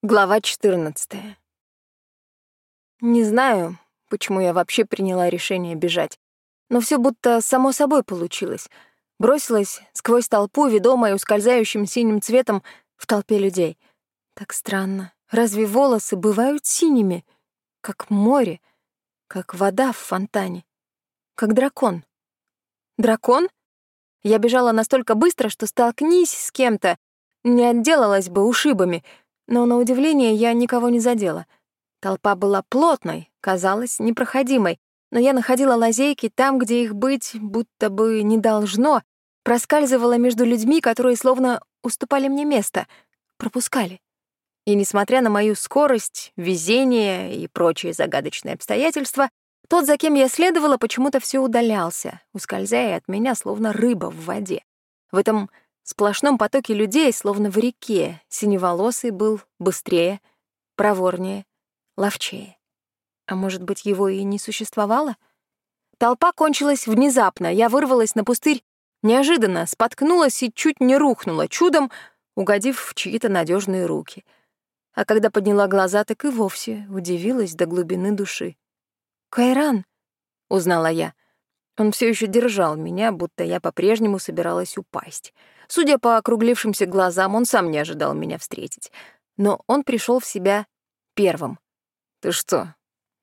Глава 14. Не знаю, почему я вообще приняла решение бежать, но все будто само собой получилось. Бросилась сквозь толпу, ведомая ускользающим синим цветом в толпе людей. Так странно. Разве волосы бывают синими? Как море, как вода в фонтане, как дракон. Дракон? Я бежала настолько быстро, что столкнись с кем-то, не отделалась бы ушибами — но, на удивление, я никого не задела. Толпа была плотной, казалась непроходимой, но я находила лазейки там, где их быть будто бы не должно, проскальзывала между людьми, которые словно уступали мне место, пропускали. И несмотря на мою скорость, везение и прочие загадочные обстоятельства, тот, за кем я следовала, почему-то все удалялся, ускользая от меня, словно рыба в воде. В этом сплошном потоке людей, словно в реке, синеволосый был быстрее, проворнее, ловчее. А может быть, его и не существовало? Толпа кончилась внезапно, я вырвалась на пустырь неожиданно, споткнулась и чуть не рухнула, чудом угодив в чьи-то надежные руки. А когда подняла глаза, так и вовсе удивилась до глубины души. «Кайран!» — узнала я. Он все еще держал меня, будто я по-прежнему собиралась упасть. Судя по округлившимся глазам, он сам не ожидал меня встретить. Но он пришел в себя первым. «Ты что,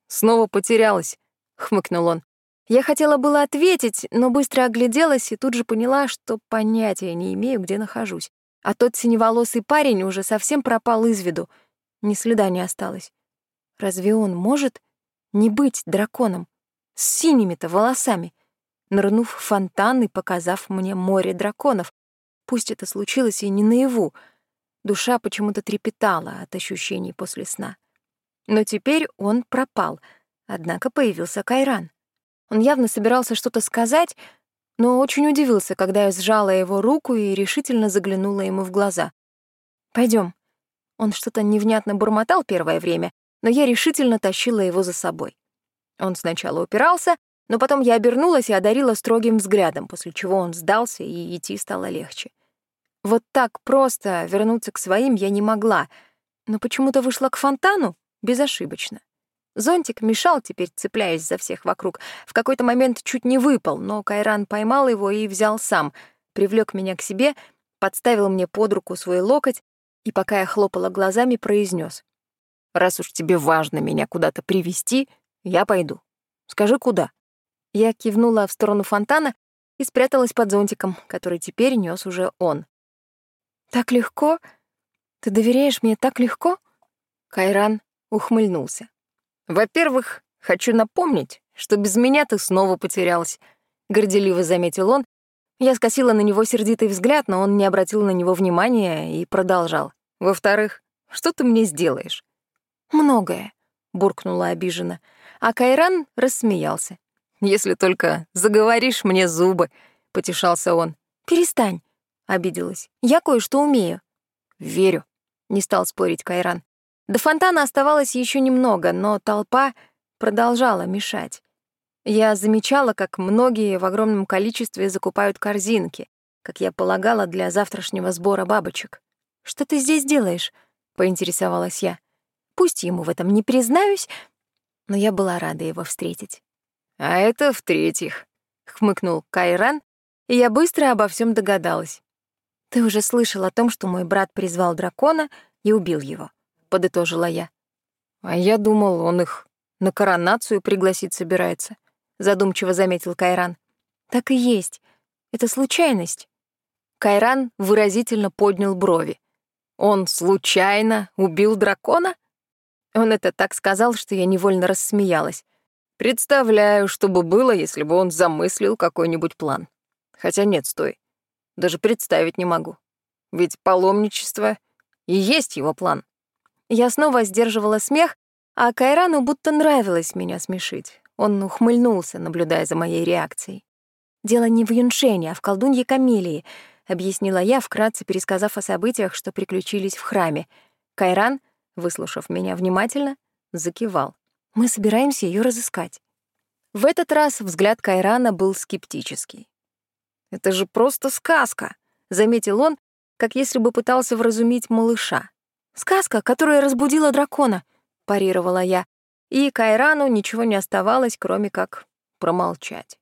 снова потерялась?» — хмыкнул он. Я хотела было ответить, но быстро огляделась и тут же поняла, что понятия не имею, где нахожусь. А тот синеволосый парень уже совсем пропал из виду. Ни следа не осталось. Разве он может не быть драконом? С синими-то волосами? Нырнув в фонтан и показав мне море драконов, Пусть это случилось и не наяву. Душа почему-то трепетала от ощущений после сна. Но теперь он пропал, однако появился Кайран. Он явно собирался что-то сказать, но очень удивился, когда я сжала его руку и решительно заглянула ему в глаза. Пойдем. Он что-то невнятно бормотал первое время, но я решительно тащила его за собой. Он сначала упирался, но потом я обернулась и одарила строгим взглядом, после чего он сдался, и идти стало легче. Вот так просто вернуться к своим я не могла, но почему-то вышла к фонтану безошибочно. Зонтик мешал теперь, цепляясь за всех вокруг. В какой-то момент чуть не выпал, но Кайран поймал его и взял сам, привлек меня к себе, подставил мне под руку свой локоть и, пока я хлопала глазами, произнес: «Раз уж тебе важно меня куда-то привести, я пойду. Скажи, куда?» Я кивнула в сторону фонтана и спряталась под зонтиком, который теперь нес уже он. «Так легко? Ты доверяешь мне так легко?» Кайран ухмыльнулся. «Во-первых, хочу напомнить, что без меня ты снова потерялась», — горделиво заметил он. Я скосила на него сердитый взгляд, но он не обратил на него внимания и продолжал. «Во-вторых, что ты мне сделаешь?» «Многое», — буркнула обиженно. А Кайран рассмеялся. «Если только заговоришь мне зубы», — потешался он. «Перестань», — обиделась. «Я кое-что умею». «Верю», — не стал спорить Кайран. До фонтана оставалось еще немного, но толпа продолжала мешать. Я замечала, как многие в огромном количестве закупают корзинки, как я полагала, для завтрашнего сбора бабочек. «Что ты здесь делаешь?» — поинтересовалась я. Пусть ему в этом не признаюсь, но я была рада его встретить. «А это в-третьих», — хмыкнул Кайран, и я быстро обо всем догадалась. «Ты уже слышал о том, что мой брат призвал дракона и убил его», — подытожила я. «А я думал, он их на коронацию пригласить собирается», — задумчиво заметил Кайран. «Так и есть. Это случайность». Кайран выразительно поднял брови. «Он случайно убил дракона?» Он это так сказал, что я невольно рассмеялась. Представляю, что бы было, если бы он замыслил какой-нибудь план. Хотя нет, стой. Даже представить не могу. Ведь паломничество и есть его план. Я снова сдерживала смех, а Кайрану будто нравилось меня смешить. Он ухмыльнулся, наблюдая за моей реакцией. «Дело не в Юншене, а в колдунье Камелии», — объяснила я, вкратце пересказав о событиях, что приключились в храме. Кайран, выслушав меня внимательно, закивал. Мы собираемся ее разыскать. В этот раз взгляд Кайрана был скептический. «Это же просто сказка», — заметил он, как если бы пытался вразумить малыша. Сказка, которая разбудила дракона, парировала я. И Кайрану ничего не оставалось, кроме как промолчать.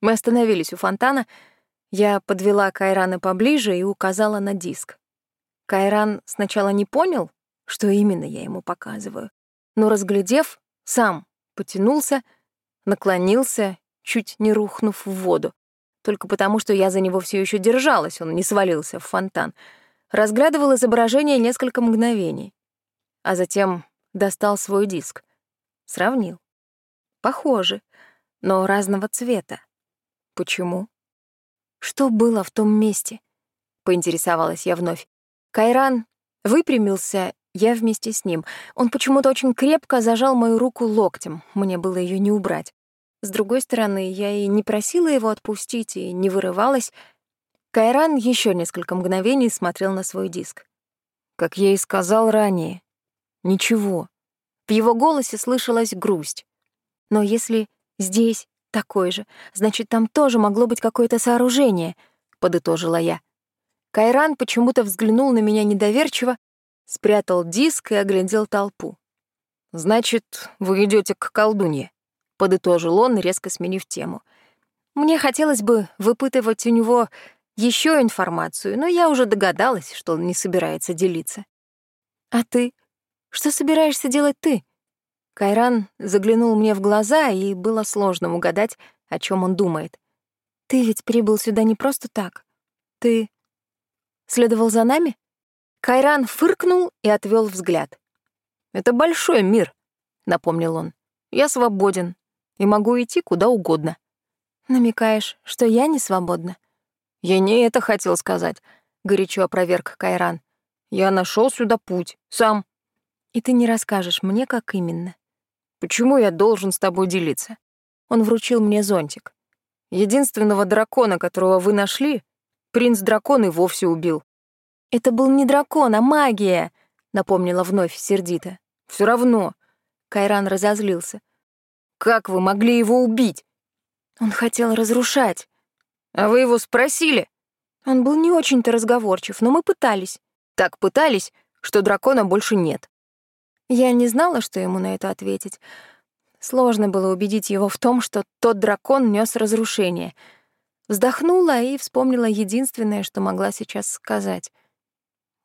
Мы остановились у фонтана. Я подвела Кайрана поближе и указала на диск. Кайран сначала не понял, что именно я ему показываю, но, разглядев, сам потянулся, наклонился, чуть не рухнув в воду. Только потому, что я за него все еще держалась, он не свалился в фонтан. Разглядывал изображение несколько мгновений, а затем достал свой диск. Сравнил. Похоже, но разного цвета. Почему? Что было в том месте? Поинтересовалась я вновь. Кайран выпрямился я вместе с ним. Он почему-то очень крепко зажал мою руку локтем. Мне было ее не убрать. С другой стороны, я и не просила его отпустить, и не вырывалась. Кайран еще несколько мгновений смотрел на свой диск. Как я и сказал ранее, ничего. В его голосе слышалась грусть. Но если здесь такой же, значит, там тоже могло быть какое-то сооружение, подытожила я. Кайран почему-то взглянул на меня недоверчиво, спрятал диск и оглядел толпу. «Значит, вы идете к колдунье», — подытожил он, резко сменив тему. «Мне хотелось бы выпытывать у него еще информацию, но я уже догадалась, что он не собирается делиться». «А ты? Что собираешься делать ты?» Кайран заглянул мне в глаза, и было сложно угадать, о чем он думает. «Ты ведь прибыл сюда не просто так. Ты следовал за нами?» Кайран фыркнул и отвел взгляд. «Это большой мир», — напомнил он. «Я свободен и могу идти куда угодно». «Намекаешь, что я не свободна?» «Я не это хотел сказать», — горячо опроверг Кайран. «Я нашел сюда путь, сам». «И ты не расскажешь мне, как именно?» «Почему я должен с тобой делиться?» Он вручил мне зонтик. «Единственного дракона, которого вы нашли, принц-дракон и вовсе убил. «Это был не дракон, а магия», — напомнила вновь сердито. Все равно». Кайран разозлился. «Как вы могли его убить?» «Он хотел разрушать». «А вы его спросили?» Он был не очень-то разговорчив, но мы пытались. Так пытались, что дракона больше нет. Я не знала, что ему на это ответить. Сложно было убедить его в том, что тот дракон нес разрушение. Вздохнула и вспомнила единственное, что могла сейчас сказать —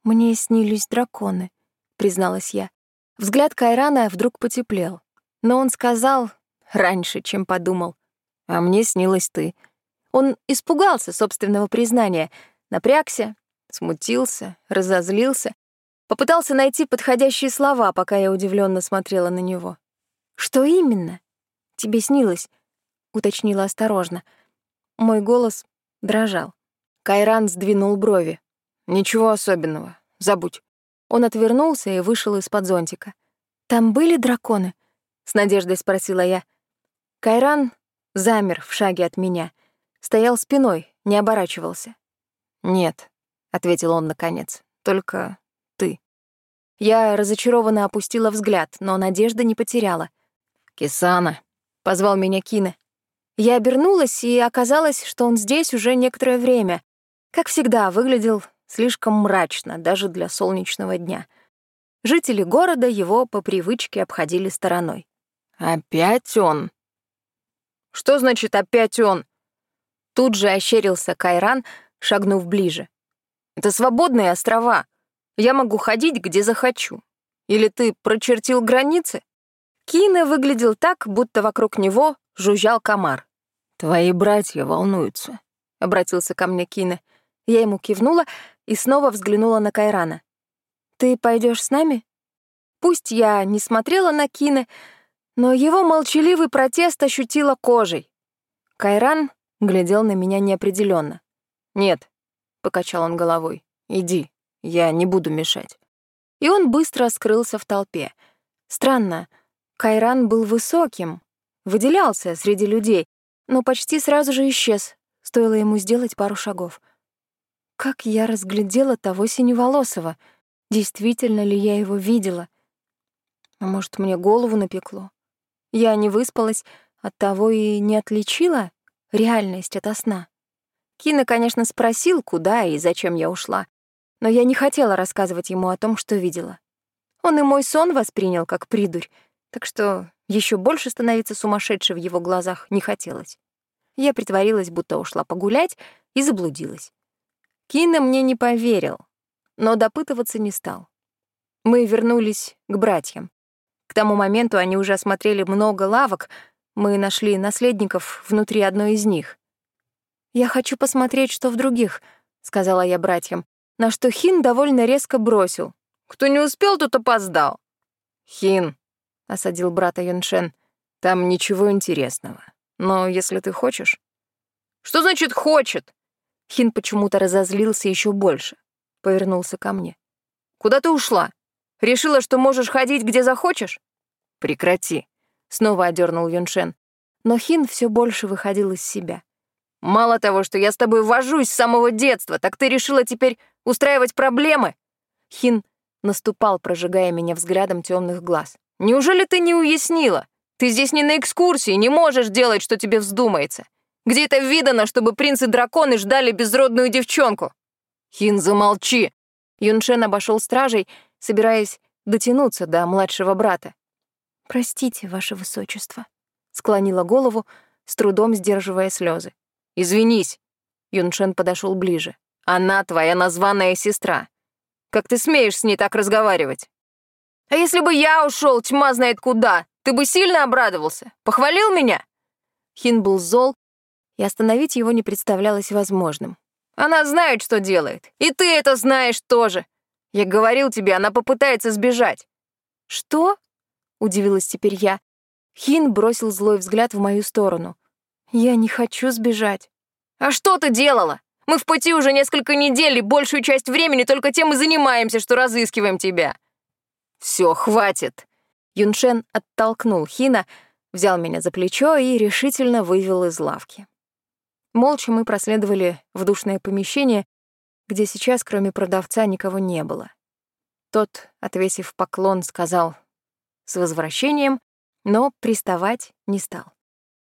«Мне снились драконы», — призналась я. Взгляд Кайрана вдруг потеплел. Но он сказал раньше, чем подумал. «А мне снилась ты». Он испугался собственного признания, напрягся, смутился, разозлился, попытался найти подходящие слова, пока я удивленно смотрела на него. «Что именно? Тебе снилось?» — уточнила осторожно. Мой голос дрожал. Кайран сдвинул брови. Ничего особенного. Забудь. Он отвернулся и вышел из-под зонтика. Там были драконы? С надеждой спросила я. Кайран замер в шаге от меня. Стоял спиной, не оборачивался. «Нет», — ответил он наконец, — «только ты». Я разочарованно опустила взгляд, но надежды не потеряла. «Кисана», — позвал меня Кина. Я обернулась, и оказалось, что он здесь уже некоторое время. Как всегда, выглядел слишком мрачно даже для солнечного дня. Жители города его по привычке обходили стороной. «Опять он?» «Что значит «опять он»?» Тут же ощерился Кайран, шагнув ближе. «Это свободные острова. Я могу ходить, где захочу. Или ты прочертил границы?» Кина выглядел так, будто вокруг него жужжал комар. «Твои братья волнуются», — обратился ко мне Кина. Я ему кивнула и снова взглянула на Кайрана. «Ты пойдешь с нами?» Пусть я не смотрела на Кине, но его молчаливый протест ощутила кожей. Кайран глядел на меня неопределенно. «Нет», — покачал он головой, — «иди, я не буду мешать». И он быстро скрылся в толпе. Странно, Кайран был высоким, выделялся среди людей, но почти сразу же исчез, стоило ему сделать пару шагов. Как я разглядела того синеволосого? Действительно ли я его видела? А может, мне голову напекло? Я не выспалась, оттого и не отличила реальность от сна. Кина, конечно, спросил, куда и зачем я ушла, но я не хотела рассказывать ему о том, что видела. Он и мой сон воспринял как придурь, так что еще больше становиться сумасшедшей в его глазах не хотелось. Я притворилась, будто ушла погулять, и заблудилась. Кина мне не поверил, но допытываться не стал. Мы вернулись к братьям. К тому моменту они уже осмотрели много лавок, мы нашли наследников внутри одной из них. «Я хочу посмотреть, что в других», — сказала я братьям, на что Хин довольно резко бросил. «Кто не успел, тот опоздал». «Хин», — осадил брата Юншен, — «там ничего интересного. Но если ты хочешь...» «Что значит «хочет»?» Хин почему-то разозлился еще больше. Повернулся ко мне. «Куда ты ушла? Решила, что можешь ходить, где захочешь?» «Прекрати», — снова одернул Юншен. Но Хин все больше выходил из себя. «Мало того, что я с тобой вожусь с самого детства, так ты решила теперь устраивать проблемы?» Хин наступал, прожигая меня взглядом темных глаз. «Неужели ты не уяснила? Ты здесь не на экскурсии, не можешь делать, что тебе вздумается. Где это видано, чтобы принцы-драконы ждали безродную девчонку?» «Хин, замолчи!» Юншен обошел стражей, собираясь дотянуться до младшего брата. «Простите, ваше высочество», — склонила голову, с трудом сдерживая слезы. «Извинись!» Юншен подошел ближе. «Она твоя названная сестра. Как ты смеешь с ней так разговаривать?» «А если бы я ушел, тьма знает куда, ты бы сильно обрадовался? Похвалил меня?» Хин был зол, и остановить его не представлялось возможным. «Она знает, что делает, и ты это знаешь тоже. Я говорил тебе, она попытается сбежать». «Что?» удивилась теперь я. Хин бросил злой взгляд в мою сторону. Я не хочу сбежать. А что ты делала? Мы в пути уже несколько недель, и большую часть времени только тем и занимаемся, что разыскиваем тебя. Все, хватит. Юншен оттолкнул Хина, взял меня за плечо и решительно вывел из лавки. Молча мы проследовали в душное помещение, где сейчас, кроме продавца, никого не было. Тот, отвесив поклон, сказал с возвращением, но приставать не стал.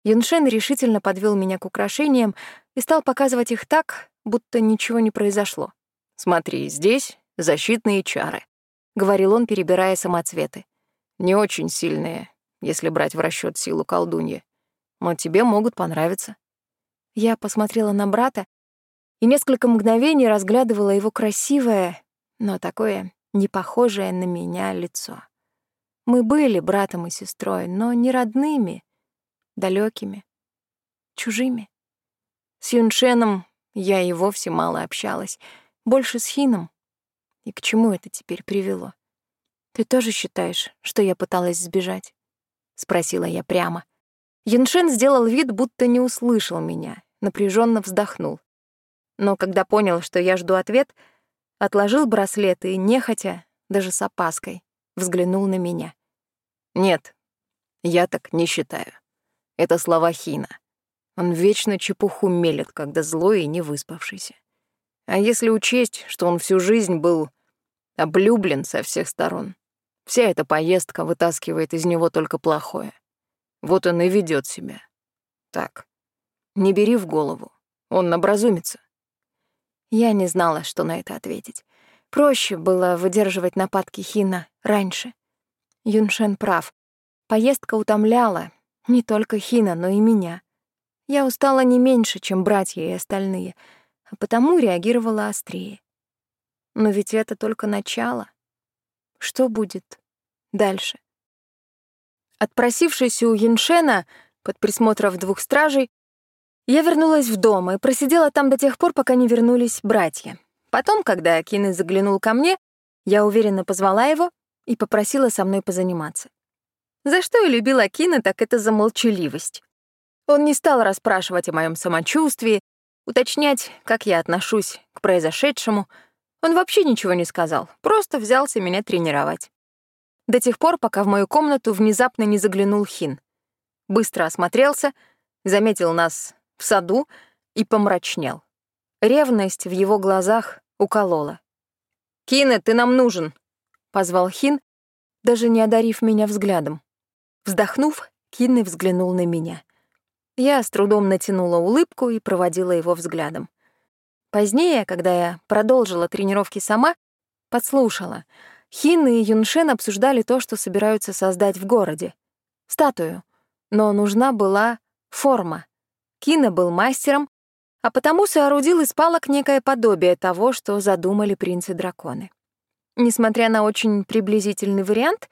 Юншен решительно подвел меня к украшениям и стал показывать их так, будто ничего не произошло. «Смотри, здесь защитные чары», — говорил он, перебирая самоцветы. «Не очень сильные, если брать в расчет силу колдуньи, но тебе могут понравиться». Я посмотрела на брата и несколько мгновений разглядывала его красивое, но такое непохожее на меня лицо. Мы были братом и сестрой, но не родными, далекими, чужими. С Юншеном я и вовсе мало общалась, больше с Хином. И к чему это теперь привело? Ты тоже считаешь, что я пыталась сбежать? спросила я прямо. Юншен сделал вид, будто не услышал меня, напряженно вздохнул. Но когда понял, что я жду ответ, отложил браслет и нехотя, даже с опаской, взглянул на меня. Нет, я так не считаю. Это слова Хина. Он вечно чепуху мелет, когда злой и не выспавшийся. А если учесть, что он всю жизнь был облюблен со всех сторон, вся эта поездка вытаскивает из него только плохое. Вот он и ведет себя. Так, не бери в голову, он образумится. Я не знала, что на это ответить. Проще было выдерживать нападки Хина раньше. Юншен прав. Поездка утомляла не только Хина, но и меня. Я устала не меньше, чем братья и остальные, а потому реагировала острее. Но ведь это только начало. Что будет дальше? Отпросившись у Юншена под присмотром двух стражей, я вернулась в дом и просидела там до тех пор, пока не вернулись братья. Потом, когда Акины заглянул ко мне, я уверенно позвала его и попросила со мной позаниматься. За что я любила Кина, так это за молчаливость. Он не стал расспрашивать о моем самочувствии, уточнять, как я отношусь к произошедшему. Он вообще ничего не сказал, просто взялся меня тренировать. До тех пор, пока в мою комнату внезапно не заглянул Хин. Быстро осмотрелся, заметил нас в саду и помрачнел. Ревность в его глазах уколола. «Кина, ты нам нужен!» — позвал Хин, даже не одарив меня взглядом. Вздохнув, Кинный взглянул на меня. Я с трудом натянула улыбку и проводила его взглядом. Позднее, когда я продолжила тренировки сама, подслушала. Хин и Юншен обсуждали то, что собираются создать в городе. Статую. Но нужна была форма. Кина был мастером, а потому соорудил из палок некое подобие того, что задумали принцы-драконы. Несмотря на очень приблизительный вариант,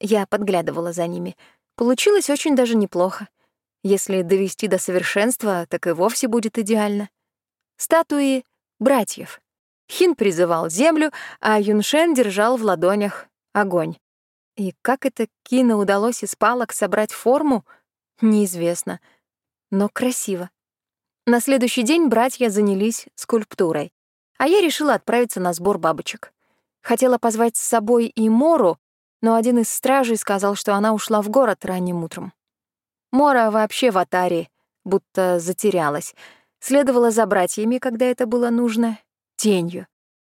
я подглядывала за ними, получилось очень даже неплохо. Если довести до совершенства, так и вовсе будет идеально. Статуи братьев. Хин призывал землю, а Юншен держал в ладонях огонь. И как это Кина удалось из палок собрать форму, неизвестно, но красиво. На следующий день братья занялись скульптурой, а я решила отправиться на сбор бабочек. Хотела позвать с собой и Мору, но один из стражей сказал, что она ушла в город ранним утром. Мора вообще в Атаре, будто затерялась — Следовала за братьями, когда это было нужно, тенью,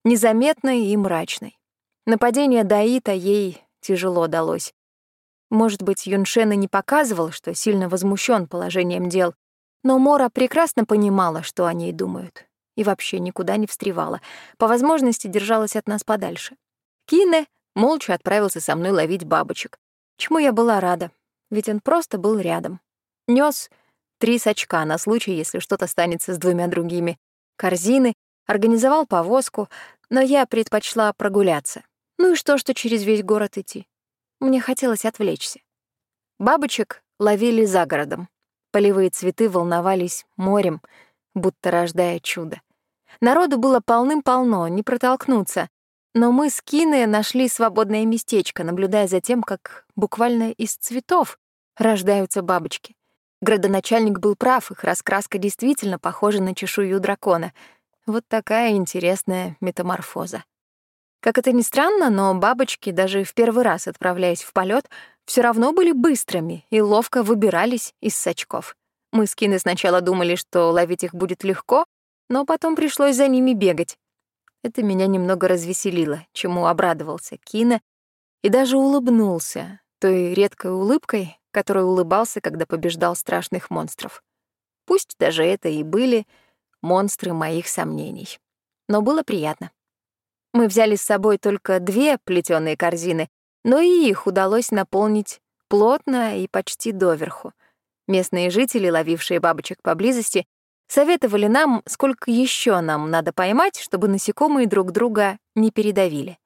незаметной и мрачной. Нападение Даита ей тяжело далось. Может быть, Юншен и не показывал, что сильно возмущен положением дел, но Мора прекрасно понимала, что о ней думают, и вообще никуда не встревала, по возможности держалась от нас подальше. Кине молча отправился со мной ловить бабочек, чему я была рада, ведь он просто был рядом. Нёс три сачка на случай, если что-то станется с двумя другими, корзины, организовал повозку, но я предпочла прогуляться. Ну и что, что через весь город идти? Мне хотелось отвлечься. Бабочек ловили за городом. Полевые цветы волновались морем, будто рождая чудо. Народу было полным-полно, не протолкнуться. Но мы с Киной нашли свободное местечко, наблюдая за тем, как буквально из цветов рождаются бабочки. Градоначальник был прав, их раскраска действительно похожа на чешую дракона. Вот такая интересная метаморфоза. Как это ни странно, но бабочки, даже в первый раз отправляясь в полет, все равно были быстрыми и ловко выбирались из сачков. Мы с Киной сначала думали, что ловить их будет легко, но потом пришлось за ними бегать. Это меня немного развеселило, чему обрадовался Кина и даже улыбнулся той редкой улыбкой, который улыбался, когда побеждал страшных монстров. Пусть даже это и были монстры моих сомнений. Но было приятно. Мы взяли с собой только две плетёные корзины, но и их удалось наполнить плотно и почти доверху. Местные жители, ловившие бабочек поблизости, советовали нам, сколько еще нам надо поймать, чтобы насекомые друг друга не передавили.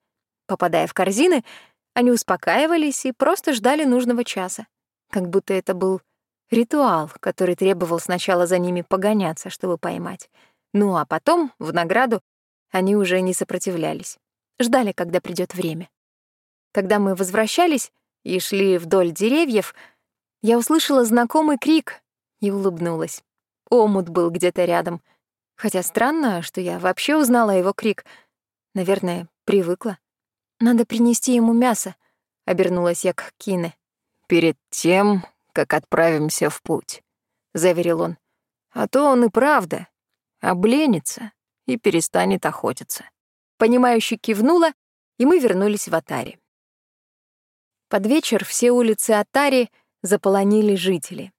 Попадая в корзины, они успокаивались и просто ждали нужного часа как будто это был ритуал, который требовал сначала за ними погоняться, чтобы поймать. Ну а потом, в награду, они уже не сопротивлялись. Ждали, когда придёт время. Когда мы возвращались и шли вдоль деревьев, я услышала знакомый крик и улыбнулась. Омут был где-то рядом. Хотя странно, что я вообще узнала его крик. Наверное, привыкла. «Надо принести ему мясо», — обернулась я к Кине перед тем, как отправимся в путь», — заверил он. «А то он и правда обленится и перестанет охотиться». Понимающе кивнула, и мы вернулись в Атари. Под вечер все улицы Атари заполонили жители.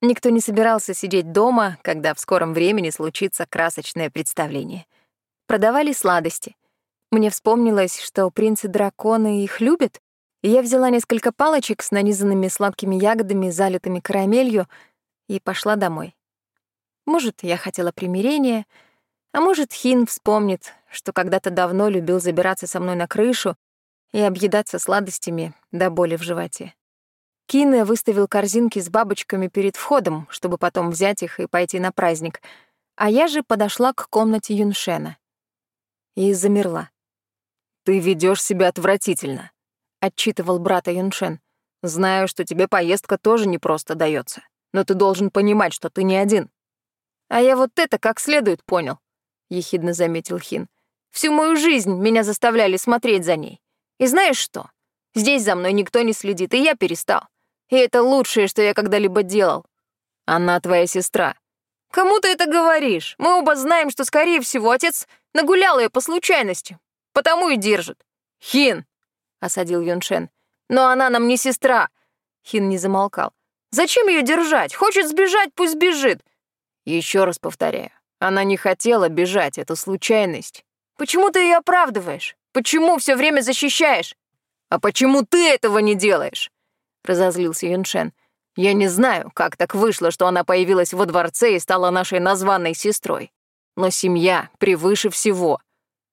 Никто не собирался сидеть дома, когда в скором времени случится красочное представление. Продавали сладости. Мне вспомнилось, что принцы-драконы их любят, я взяла несколько палочек с нанизанными сладкими ягодами, залитыми карамелью, и пошла домой. Может, я хотела примирения, а может, Хин вспомнит, что когда-то давно любил забираться со мной на крышу и объедаться сладостями до боли в животе. Кине выставил корзинки с бабочками перед входом, чтобы потом взять их и пойти на праздник, а я же подошла к комнате Юншена и замерла. «Ты ведешь себя отвратительно», — отчитывал брата Юншен. «Знаю, что тебе поездка тоже непросто дается, но ты должен понимать, что ты не один». «А я вот это как следует понял», — ехидно заметил Хин. «Всю мою жизнь меня заставляли смотреть за ней. И знаешь что? Здесь за мной никто не следит, и я перестал. И это лучшее, что я когда-либо делал». «Она твоя сестра». «Кому ты это говоришь? Мы оба знаем, что, скорее всего, отец нагулял ее по случайности. Потому и держит». «Хин!» — осадил Юншен. «Но она нам не сестра!» Хин не замолкал. «Зачем ее держать? Хочет сбежать, пусть сбежит!» Еще раз повторяю, Она не хотела бежать, это случайность. Почему ты ее оправдываешь? Почему все время защищаешь? А почему ты этого не делаешь? Разозлился Юншен. Я не знаю, как так вышло, что она появилась во дворце и стала нашей названной сестрой. Но семья превыше всего,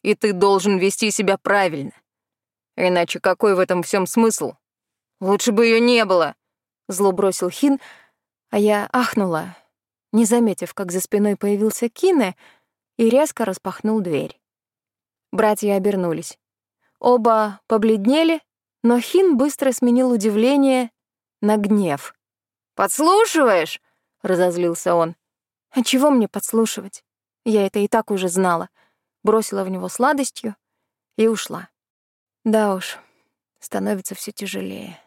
и ты должен вести себя правильно. Иначе какой в этом всем смысл? Лучше бы ее не было, зло бросил Хин, а я ахнула, не заметив, как за спиной появился Кине и резко распахнул дверь. Братья обернулись. Оба побледнели, но Хин быстро сменил удивление на гнев. «Подслушиваешь?» — разозлился он. «А чего мне подслушивать? Я это и так уже знала». Бросила в него сладостью и ушла. Да уж, становится все тяжелее.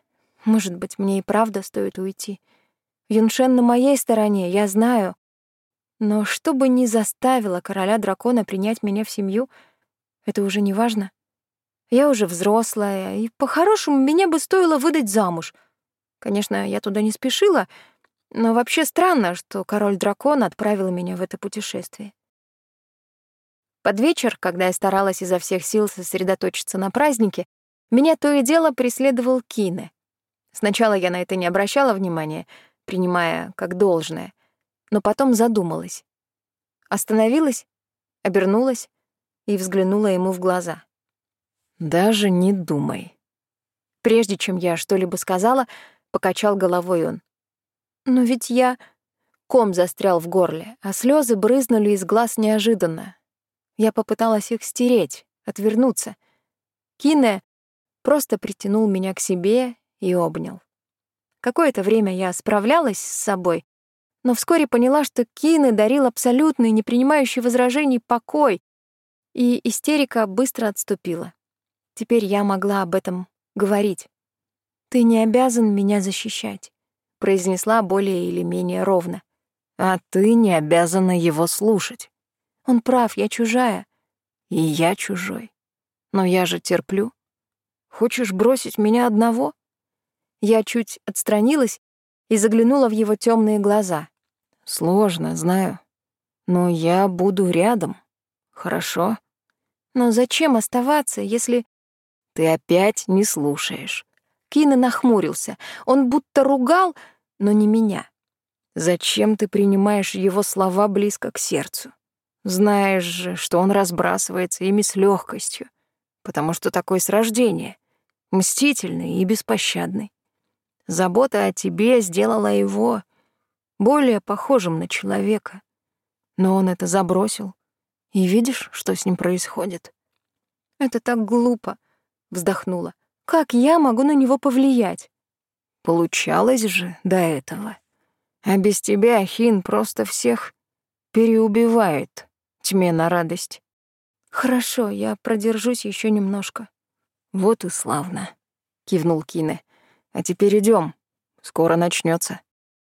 Может быть, мне и правда стоит уйти. Юншен на моей стороне, я знаю. Но что бы ни заставило короля дракона принять меня в семью, это уже не важно. Я уже взрослая, и по-хорошему меня бы стоило выдать замуж. Конечно, я туда не спешила, но вообще странно, что король-дракон отправил меня в это путешествие. Под вечер, когда я старалась изо всех сил сосредоточиться на празднике, меня то и дело преследовал Кине. Сначала я на это не обращала внимания, принимая как должное, но потом задумалась. Остановилась, обернулась и взглянула ему в глаза. «Даже не думай». Прежде чем я что-либо сказала, покачал головой он. «Но ведь я...» Ком застрял в горле, а слезы брызнули из глаз неожиданно. Я попыталась их стереть, отвернуться. Кине просто притянул меня к себе и обнял. Какое-то время я справлялась с собой, но вскоре поняла, что Кины дарил абсолютный, не принимающий возражений покой, и истерика быстро отступила. Теперь я могла об этом говорить. «Ты не обязан меня защищать», — произнесла более или менее ровно. «А ты не обязана его слушать». «Он прав, я чужая». «И я чужой. Но я же терплю. Хочешь бросить меня одного?» Я чуть отстранилась и заглянула в его темные глаза. «Сложно, знаю. Но я буду рядом. Хорошо?» «Но зачем оставаться, если...» «Ты опять не слушаешь». Кина нахмурился. Он будто ругал, но не меня. «Зачем ты принимаешь его слова близко к сердцу? Знаешь же, что он разбрасывается ими с легкостью, потому что такой с рождения, мстительный и беспощадный. Забота о тебе сделала его более похожим на человека. Но он это забросил. И видишь, что с ним происходит? Это так глупо, вздохнула. Как я могу на него повлиять? Получалось же до этого. А без тебя Хин просто всех переубивает тьме на радость. Хорошо, я продержусь еще немножко. Вот и славно, кивнул Кине. А теперь идем. Скоро начнется.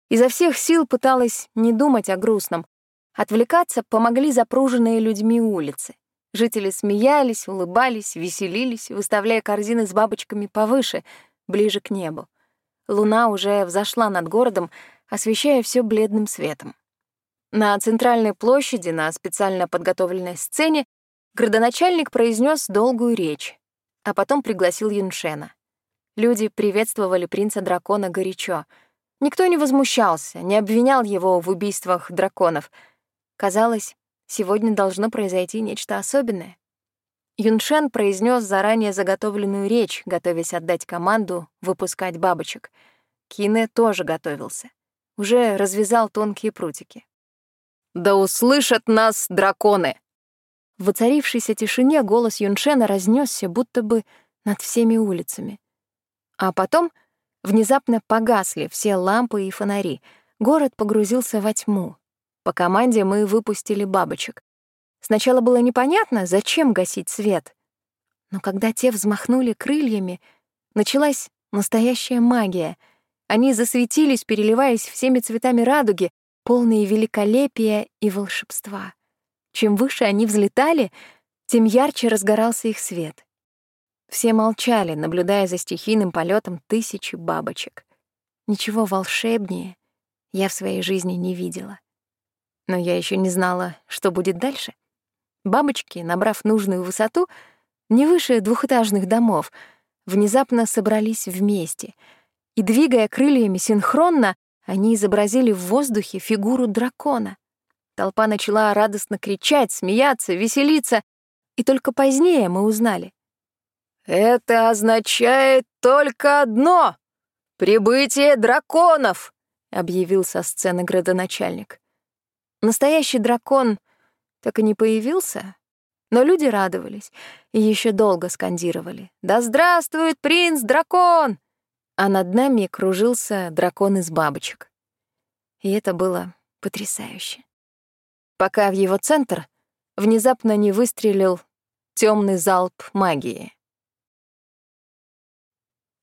Изо всех сил пыталась не думать о грустном. Отвлекаться помогли запруженные людьми улицы. Жители смеялись, улыбались, веселились, выставляя корзины с бабочками повыше, ближе к небу. Луна уже взошла над городом, освещая все бледным светом. На центральной площади, на специально подготовленной сцене, градоначальник произнес долгую речь, а потом пригласил Юншена. Люди приветствовали принца-дракона горячо. Никто не возмущался, не обвинял его в убийствах драконов. Казалось, сегодня должно произойти нечто особенное. Юншен произнес заранее заготовленную речь, готовясь отдать команду выпускать бабочек. Кине тоже готовился. Уже развязал тонкие прутики. «Да услышат нас драконы!» В воцарившейся тишине голос Юншена разнесся, будто бы над всеми улицами. А потом внезапно погасли все лампы и фонари. Город погрузился во тьму. По команде мы выпустили бабочек. Сначала было непонятно, зачем гасить свет. Но когда те взмахнули крыльями, началась настоящая магия. Они засветились, переливаясь всеми цветами радуги, полные великолепия и волшебства. Чем выше они взлетали, тем ярче разгорался их свет. Все молчали, наблюдая за стихийным полетом тысячи бабочек. Ничего волшебнее я в своей жизни не видела. Но я еще не знала, что будет дальше. Бабочки, набрав нужную высоту, не выше двухэтажных домов, внезапно собрались вместе, и, двигая крыльями синхронно, они изобразили в воздухе фигуру дракона. Толпа начала радостно кричать, смеяться, веселиться, и только позднее мы узнали. «Это означает только одно — прибытие драконов!» — объявил со сцены градоначальник. Настоящий дракон так и не появился, но люди радовались и еще долго скандировали «Да здравствует принц-дракон!» А над нами кружился дракон из бабочек. И это было потрясающе. Пока в его центр внезапно не выстрелил темный залп магии.